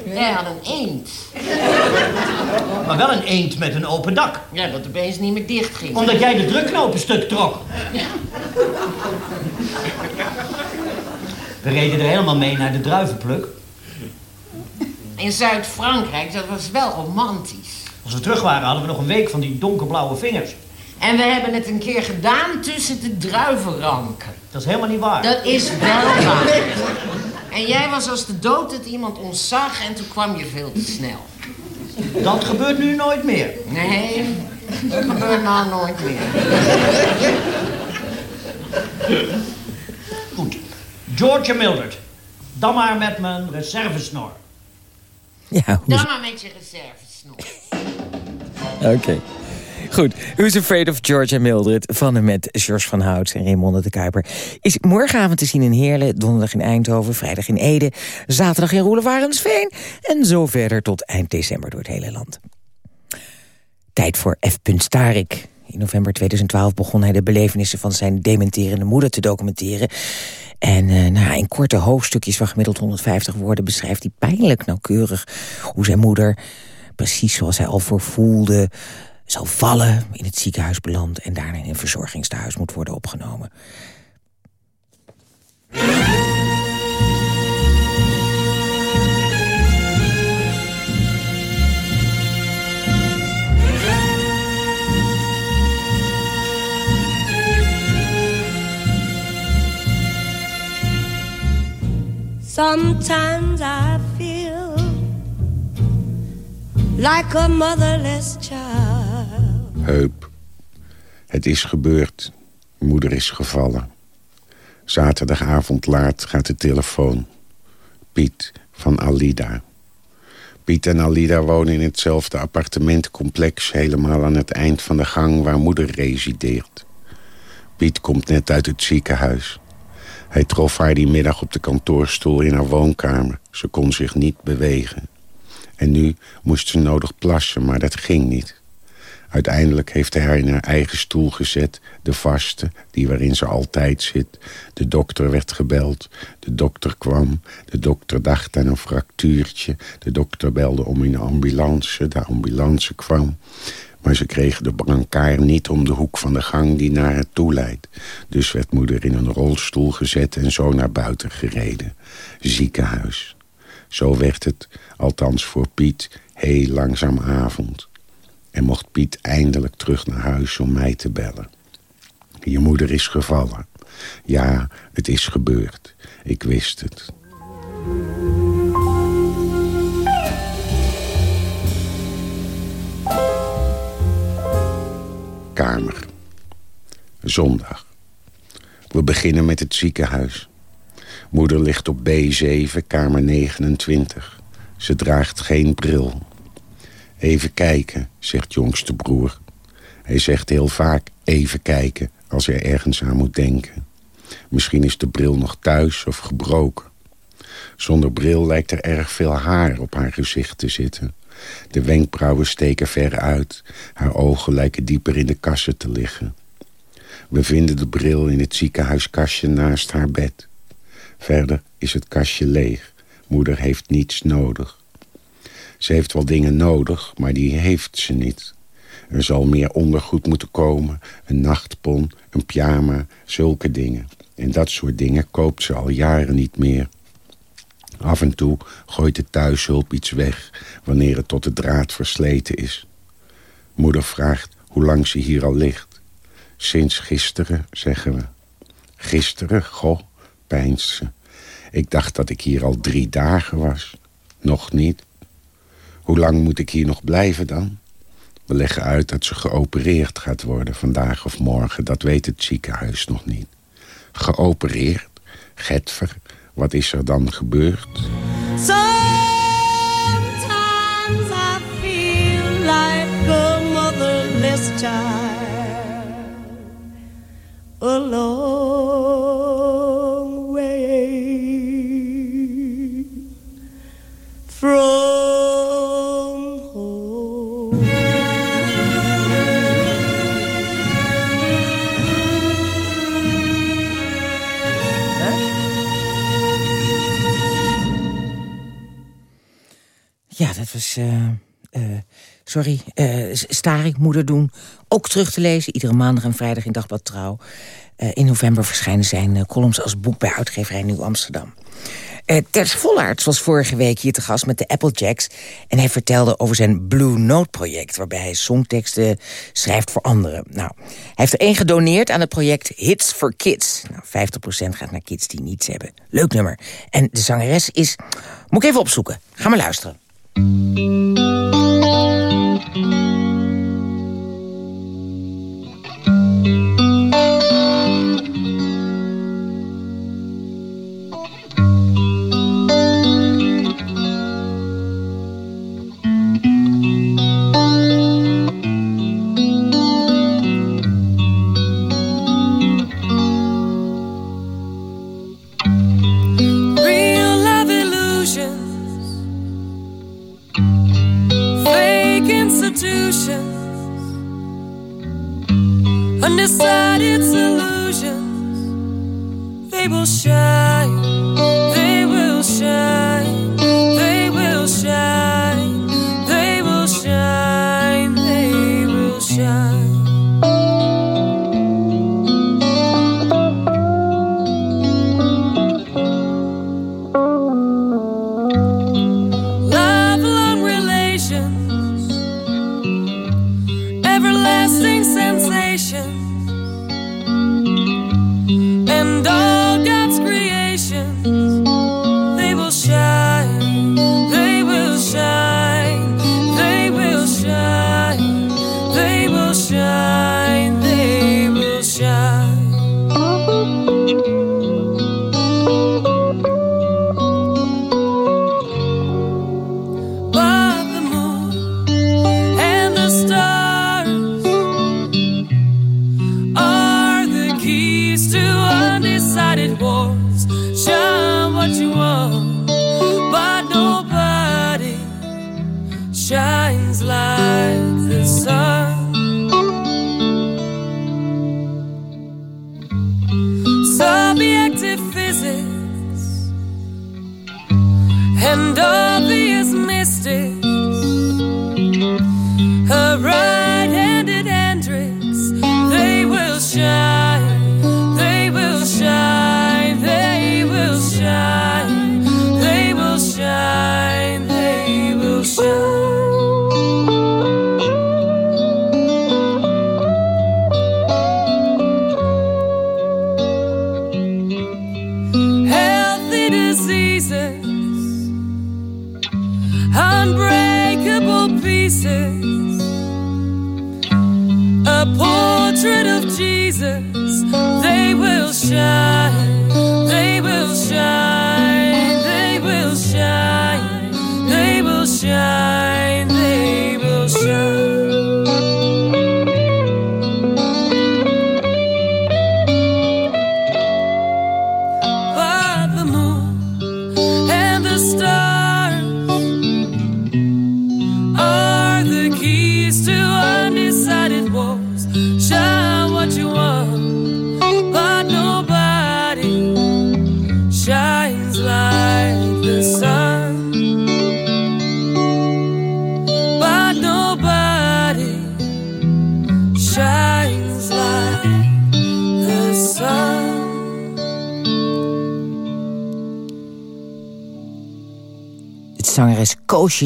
Speaker 14: Hij had een eend.
Speaker 15: Maar wel een eend met een open dak.
Speaker 14: Ja, dat opeens niet meer dicht ging.
Speaker 15: Omdat jij de drukknopen stuk trok. We reden er helemaal mee naar de druivenpluk.
Speaker 14: In Zuid-Frankrijk, dat was wel romantisch.
Speaker 15: Als we terug waren hadden we nog een week van die donkerblauwe vingers.
Speaker 14: En we hebben het een keer gedaan tussen de druivenranken.
Speaker 15: Dat is helemaal niet waar.
Speaker 14: Dat is wel waar. En jij was als de dood dat iemand ons zag en toen kwam je veel te snel.
Speaker 15: Dat gebeurt nu nooit meer.
Speaker 14: Nee, dat gebeurt nou nooit meer.
Speaker 15: Goed. George en Mildred. Dan maar met mijn reservesnor.
Speaker 3: Ja,
Speaker 14: Dan
Speaker 3: hoezo-
Speaker 14: maar met je reservesnor.
Speaker 3: Oké. Goed, Who's Afraid of George en Mildred van en met George van Hout en Raymonde de Kuiper... is morgenavond te zien in Heerlen, donderdag in Eindhoven, vrijdag in Ede... zaterdag in Roelevarensveen en zo verder tot eind december door het hele land. Tijd voor F. Starik. In november 2012 begon hij de belevenissen van zijn dementerende moeder te documenteren. En eh, nou, in korte hoofdstukjes van gemiddeld 150 woorden beschrijft hij pijnlijk nauwkeurig hoe zijn moeder, precies zoals hij al voor voelde, zal vallen, in het ziekenhuis belandt en daarna in een verzorgingstehuis moet worden opgenomen.
Speaker 11: Sometimes I feel like a motherless child.
Speaker 16: Heup. Het is gebeurd. Moeder is gevallen. Zaterdagavond laat gaat de telefoon. Piet van Alida. Piet en Alida wonen in hetzelfde appartementcomplex... helemaal aan het eind van de gang waar moeder resideert. Piet komt net uit het ziekenhuis. Hij trof haar die middag op de kantoorstoel in haar woonkamer. Ze kon zich niet bewegen. En nu moest ze nodig plassen, maar dat ging niet. Uiteindelijk heeft hij haar in haar eigen stoel gezet. De vaste, die waarin ze altijd zit. De dokter werd gebeld. De dokter kwam. De dokter dacht aan een fractuurtje. De dokter belde om in een ambulance. De ambulance kwam. Maar ze kregen de brancard niet om de hoek van de gang die naar het toe leidt. Dus werd moeder in een rolstoel gezet en zo naar buiten gereden. Ziekenhuis. Zo werd het, althans voor Piet, heel langzaam avond. En mocht Piet eindelijk terug naar huis om mij te bellen. Je moeder is gevallen. Ja, het is gebeurd. Ik wist het. Kamer. Zondag. We beginnen met het ziekenhuis. Moeder ligt op B7, kamer 29. Ze draagt geen bril. Even kijken, zegt jongste broer. Hij zegt heel vaak even kijken als hij ergens aan moet denken. Misschien is de bril nog thuis of gebroken. Zonder bril lijkt er erg veel haar op haar gezicht te zitten. De wenkbrauwen steken ver uit. Haar ogen lijken dieper in de kassen te liggen. We vinden de bril in het ziekenhuiskastje naast haar bed. Verder is het kastje leeg. Moeder heeft niets nodig. Ze heeft wel dingen nodig, maar die heeft ze niet. Er zal meer ondergoed moeten komen. Een nachtpon, een pyjama, zulke dingen. En dat soort dingen koopt ze al jaren niet meer. Af en toe gooit de thuishulp iets weg... wanneer het tot de draad versleten is. Moeder vraagt hoe lang ze hier al ligt. Sinds gisteren, zeggen we. Gisteren, goh, pijnst ze. Ik dacht dat ik hier al drie dagen was. Nog niet. Hoe lang moet ik hier nog blijven dan? We leggen uit dat ze geopereerd gaat worden vandaag of morgen. Dat weet het ziekenhuis nog niet. Geopereerd? Getver, wat is er dan gebeurd?
Speaker 11: Sometimes child.
Speaker 3: Ja, dat was... eh, sorry, Staring, Moeder doen. Ook terug te lezen, iedere maandag en vrijdag in Dagblad Trouw. In november verschijnen zijn columns als boek bij uitgeverij Nieuw Amsterdam. Ters Vollaerts was vorige week hier te gast met de Applejacks... en hij vertelde over zijn Blue Note-project... waarbij hij songteksten schrijft voor anderen. Nou, hij heeft er één gedoneerd aan het project Hits for Kids. Nou, 50% gaat naar kids die niets hebben. Leuk nummer. En de zangeres is... Moet ik even opzoeken. Ga maar luisteren.
Speaker 11: Thank you. Institutions, undecided solutions. They will shine, they will shine,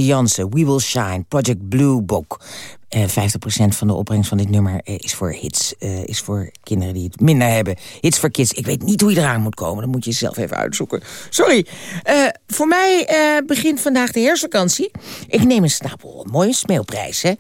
Speaker 3: Jansen, We Will Shine, Project Blue Book. Eh 50% van de opbrengst van dit nummer eh, is voor hits. eh, is voor kinderen die het minder hebben. Hits voor kids. Ik weet niet hoe je eraan moet komen. Dat moet je zelf even uitzoeken. Sorry. Voor mij eh, begint vandaag de herfstvakantie. Ik neem een stapel mooie smeelprijzen.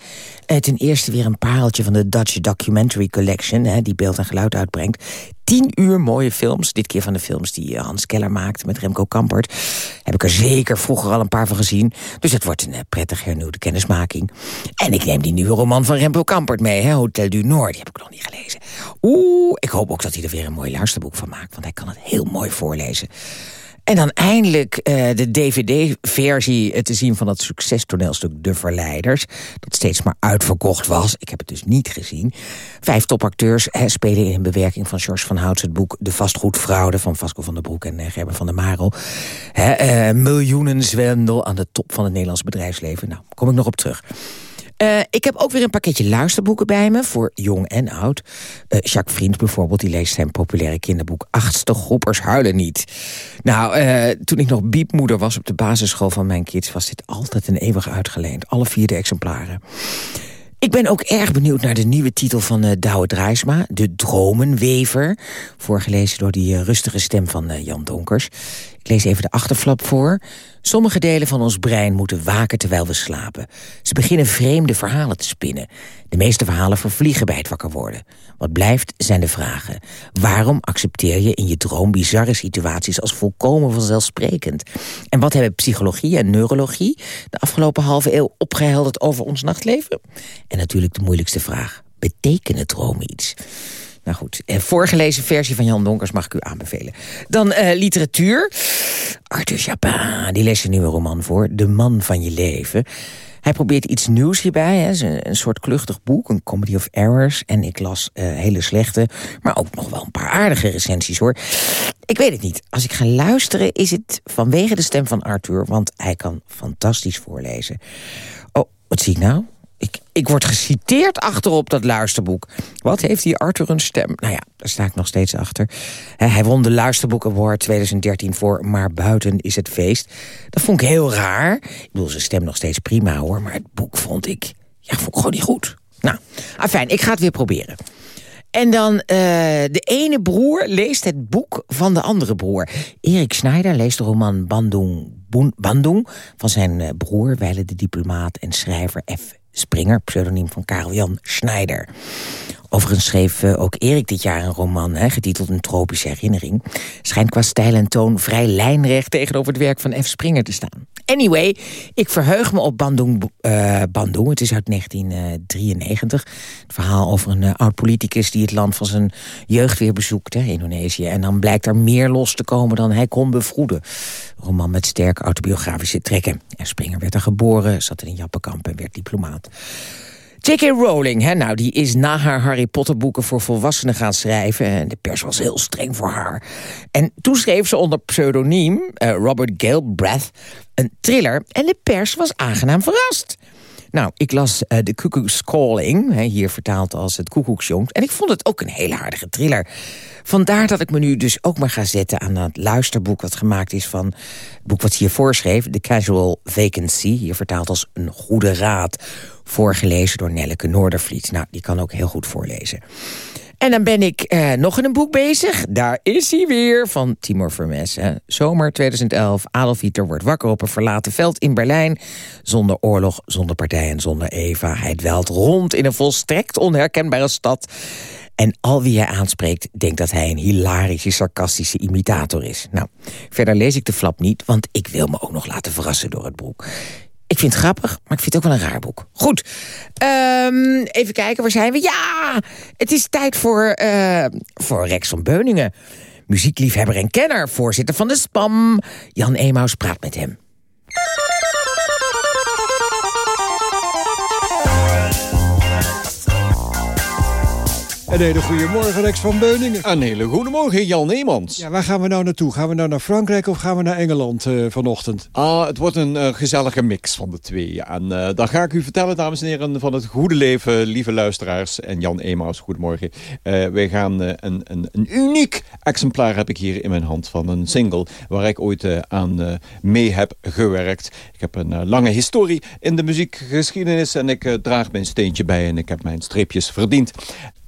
Speaker 3: Eh, ten eerste weer een pareltje van de Dutch Documentary Collection... Hè, die beeld en geluid uitbrengt. Tien uur mooie films. Dit keer van de films die eh, Hans Keller maakte met Remco Kampert. Heb ik er zeker vroeger al een paar van gezien. Dus het wordt een prettig hernieuwde kennismaking. En ik neem die nieuwe roman van Remco Kampert mee, hè, Hotel du Noord. Die heb ik nog niet gelezen. Oeh, ik hoop ook dat hij er weer een mooi luisterboek van maakt. Want hij kan het heel mooi voorlezen. En dan eindelijk eh, de dvd-versie eh, te zien van dat succestoneelstuk De Verleiders. Dat steeds maar uitverkocht was. Ik heb het dus niet gezien. Vijf topacteurs spelen in een bewerking van George van Houts... het boek De Vastgoedfraude van Vasco van der Broek en eh, Gerben van der Marel. Hè, miljoenen zwendel aan de top van het Nederlands bedrijfsleven. Nou, kom ik nog op terug. Eh, ik heb ook weer een pakketje luisterboeken bij me, voor jong en oud. Eh, Jacques Vriend bijvoorbeeld, die leest zijn populaire kinderboek... Achtste groepers huilen niet. Nou, eh, toen ik nog biepmoeder was op de basisschool van mijn kids... was dit altijd een eeuwig uitgeleend, alle vier de exemplaren. Ik ben ook erg benieuwd naar de nieuwe titel van Douwe Draaisma... De Dromenwever, voorgelezen door die rustige stem van Jan Donkers. Ik lees even de achterflap voor. Sommige delen van ons brein moeten waken terwijl we slapen. Ze beginnen vreemde verhalen te spinnen. De meeste verhalen vervliegen bij het wakker worden. Wat blijft zijn de vragen. Waarom accepteer je in je droom bizarre situaties als volkomen vanzelfsprekend? En wat hebben psychologie en neurologie de afgelopen halve eeuw opgehelderd over ons nachtleven? En natuurlijk de moeilijkste vraag. Betekenen dromen iets? Nou goed, eh, voorgelezen versie van Jan Donkers mag ik u aanbevelen. Dan eh, literatuur. Arthur Chapin, die leest een nieuwe roman voor. De man van je leven. Hij probeert iets nieuws hierbij. Hè. Een, een soort kluchtig boek, een comedy of errors. En ik las eh, hele slechte, maar ook nog wel een paar aardige recensies hoor. Ik weet het niet. Als ik ga luisteren is het vanwege de stem van Arthur... want hij kan fantastisch voorlezen. Oh, wat zie ik nou? Ik, ik word geciteerd achterop dat luisterboek. Wat heeft die Arthur een stem? Nou ja, daar sta ik nog steeds achter. Hij won de Luisterboek Award 2013 voor Maar Buiten is het Feest. Dat vond ik heel raar. Ik bedoel, zijn stem nog steeds prima hoor. Maar het boek vond ik, ja, vond ik gewoon niet goed. Nou, fijn, ik ga het weer proberen. En dan eh, de ene broer leest het boek van de andere broer. Erik Schneider leest de roman Bandung, van zijn eh, broer... wijle de diplomaat en schrijver F. Springer, pseudoniem van Karel Jan Schneider. Overigens schreef eh, ook Erik dit jaar een roman, hè, getiteld Een tropische herinnering. Schijnt qua stijl en toon vrij lijnrecht tegenover het werk van F. Springer te staan. Anyway, ik verheug me op Bandung. eh, Bandung. Het is uit 1993. Het verhaal over een eh, oud-politicus die het land van zijn jeugd weer bezoekt, hè, Indonesië. En dan blijkt er meer los te komen dan hij kon bevroeden. Roman met sterk autobiografische trekken. En Springer werd er geboren, zat in een jappenkamp en werd diplomaat. J.K. Rowling, hè, nou, die is na haar Harry Potter boeken voor volwassenen gaan schrijven. En de pers was heel streng voor haar. En toen schreef ze onder pseudoniem eh, Robert Galbraith een thriller. En de pers was aangenaam verrast. Nou, ik las eh, The Cuckoo's Calling, hè, hier vertaald als Het Koekoeksjong. En ik vond het ook een hele aardige thriller. Vandaar dat ik me nu dus ook maar ga zetten aan het luisterboek... wat gemaakt is van het boek wat ze hier voorschreef... The Casual Vacancy, hier vertaald als Een Goede Raad... voorgelezen door Nelleke Noordervliet. Nou, die kan ook heel goed voorlezen. En dan ben ik eh, nog in een boek bezig. Daar is hij weer, van Timor Vermes. Hè. Zomer 2011, Adolf Hitler wordt wakker op een verlaten veld in Berlijn. Zonder oorlog, zonder partij en zonder Eva. Hij dwelt rond in een volstrekt onherkenbare stad. En al wie hij aanspreekt, denkt dat hij een hilarische, sarcastische imitator is. Nou, verder lees ik de flap niet, want ik wil me ook nog laten verrassen door het boek. Ik vind het grappig, maar ik vind het ook wel een raar boek. Goed, Ehm, even kijken, waar zijn we? Ja, het is tijd voor, eh, voor Rex van Beuningen. Muziekliefhebber en kenner, voorzitter van de SPAM. Jan Emaus praat met hem.
Speaker 5: Een hele goede morgen, Rex van Beuningen.
Speaker 17: Een hele goede morgen, Jan Neemans.
Speaker 5: Ja, waar gaan we nou naartoe? Gaan we nou naar Frankrijk of gaan we naar Engeland eh, vanochtend?
Speaker 17: Ah, het wordt een eh, gezellige mix van de twee. En uh, dan ga ik u vertellen, dames en heren, van het goede leven, lieve luisteraars. En Jan Emaus, goedemorgen. wij gaan een, een, een, uniek exemplaar heb ik hier in mijn hand van een single... waar ik ooit aan mee heb gewerkt. Ik heb een lange historie in de muziekgeschiedenis... en ik draag mijn steentje bij en ik heb mijn streepjes verdiend.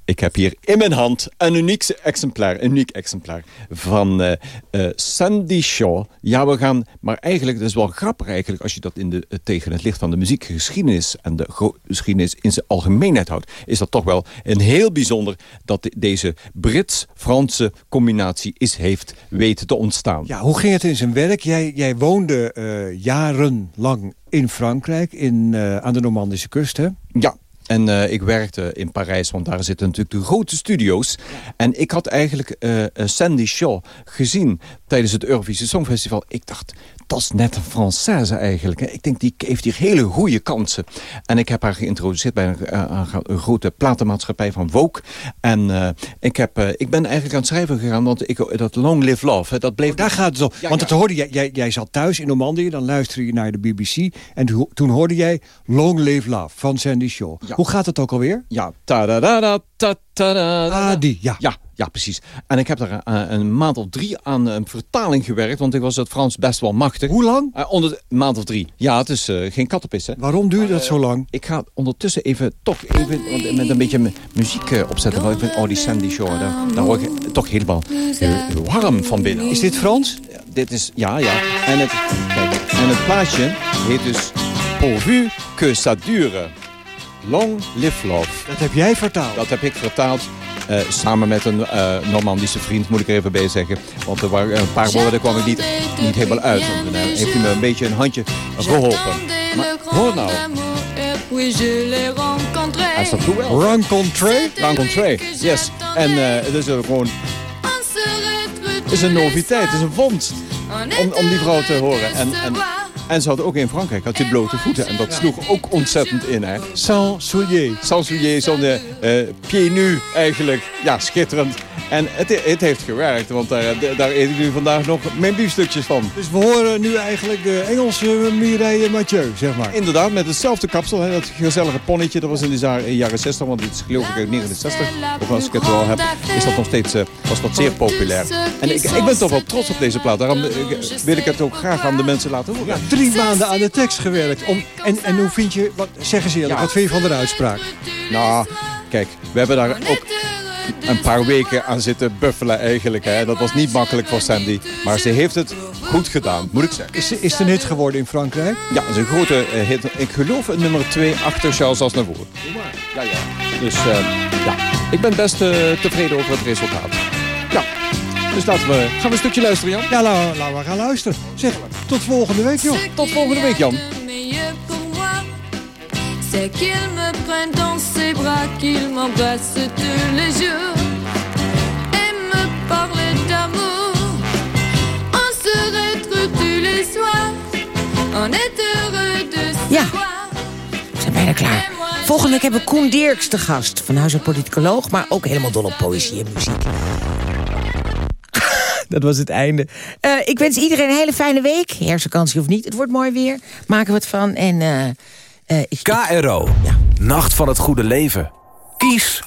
Speaker 17: Ik heb hier in mijn hand een uniek exemplaar, een uniek exemplaar van uh, uh, Sandy Shaw. Ja, we gaan, maar eigenlijk, dat is wel grappig eigenlijk... als je dat in de, uh, tegen het licht van de muziekgeschiedenis... en de geschiedenis in zijn algemeenheid houdt... is dat toch wel een heel bijzonder... dat de, deze Brits-Franse combinatie is heeft weten te ontstaan.
Speaker 5: Ja, hoe ging het in zijn werk? Jij, jij woonde jarenlang in Frankrijk, in, aan de Normandische kust, hè?
Speaker 17: Ja, en uh, ik werkte in Parijs, want daar zitten natuurlijk de grote studio's. En ik had eigenlijk uh, Sandy Shaw gezien tijdens het Eurovisie Songfestival. Ik dacht, dat is net een Française eigenlijk. Ik denk, die heeft hier hele goede kansen. En ik heb haar geïntroduceerd bij een, een grote platenmaatschappij van Vogue. En uh, ik, heb, uh, ik ben eigenlijk aan het schrijven gegaan, want ik, dat Long Live Love, dat bleef...
Speaker 5: Daar gaat het om. Ja, want dat hoorde jij, jij, jij zat thuis in Normandië, dan luisterde je naar de BBC. En toen hoorde jij Long Live Love van Sandy Shaw. Hoe gaat het ook alweer?
Speaker 17: Ja, ta da da da ta ta da
Speaker 5: Ah, die, ja.
Speaker 17: Ja, ja, precies. En ik heb daar uh, een maand of drie aan een vertaling gewerkt, want ik was het Frans best wel machtig.
Speaker 5: Hoe lang?
Speaker 17: Uh, onder een maand of drie. Ja, het is uh, geen kattenpis, hè.
Speaker 5: Waarom duurt dat zo lang?
Speaker 17: Ik ga ondertussen even, toch even, met een beetje muziek opzetten. Want ik vind, oh, die Sandy Show, daar, daar word ik toch helemaal warm van binnen.
Speaker 5: Is dit Frans?
Speaker 17: Ja, dit is, ja, ja. En het, kijk, en het plaatje heet dus Pourvu que ça dure. Long Live Love.
Speaker 5: Dat heb jij vertaald?
Speaker 17: Dat heb ik vertaald. Uh, samen met een uh, Normandische vriend, moet ik er even bij zeggen. Want er waren een paar woorden kwam ik niet, niet helemaal uit. En dan heeft hij me een beetje een handje geholpen. Maar hoor nou. Hij staat goed wel.
Speaker 5: Rencontré?
Speaker 17: Rencontré, yes. En het is gewoon... Het is een noviteit, het is een vondst. Om, om die vrouw te horen. En, en en ze hadden ook in Frankrijk had je blote voeten. En dat sloeg ook ontzettend in. Hè.
Speaker 5: Sans soulier.
Speaker 17: Sans soulier, zonder uh, pied nu eigenlijk. Ja, schitterend. En het, het heeft gewerkt, want daar, daar eet ik nu vandaag nog mijn biefstukjes van.
Speaker 5: Dus we horen nu eigenlijk de Engelse Mireille Mathieu, zeg maar.
Speaker 17: Inderdaad, met hetzelfde kapsel. Hè, dat gezellige ponnetje, dat was in de jaren 60, want dit is geloof ik uit 69. Of als ik het wel heb, is dat nog steeds, uh, was dat zeer populair. En ik, ik ben toch wel trots op deze plaat. Daarom wil ik het ook graag aan de mensen laten horen.
Speaker 5: Ja, drie maanden aan de tekst gewerkt. Om, en, en hoe vind je, wat, zeg eens eerlijk, ja. wat vind je van de uitspraak?
Speaker 17: Nou, kijk, we hebben daar ook een paar weken aan zitten buffelen eigenlijk. Hè. Dat was niet makkelijk voor Sandy. Maar ze heeft het goed gedaan, moet ik zeggen.
Speaker 5: Is, is het een hit geworden in Frankrijk?
Speaker 17: Ja, het is een grote hit. Ik geloof een nummer 2 achter Charles Aznavour. Ja, ja. Dus uh, ja, ik ben best uh, tevreden over het resultaat. Ja. Dus laten we... Gaan we een stukje luisteren, Jan?
Speaker 5: Ja, laten we, laten we gaan luisteren. Zeg, tot volgende week, joh.
Speaker 17: Tot volgende week, Jan.
Speaker 11: C'est qu'il me prenne dans ses bras, qu'il m'embrasse tous les jours et me parle d'amour. On se retrouve tous les soirs, on est heureux de se
Speaker 3: ja. We zijn bijna klaar. Volgende week hebben we Koen Dirks te gast. Van huis een politicoloog, maar ook helemaal dol op poëzie en muziek. Dat was het einde. Uh, ik wens iedereen een hele fijne week. Herfstvakantie of niet, het wordt mooi weer. Maken we het van. En, uh, uh, ik,
Speaker 18: KRO.
Speaker 3: Ja.
Speaker 18: Nacht van het goede leven. Kies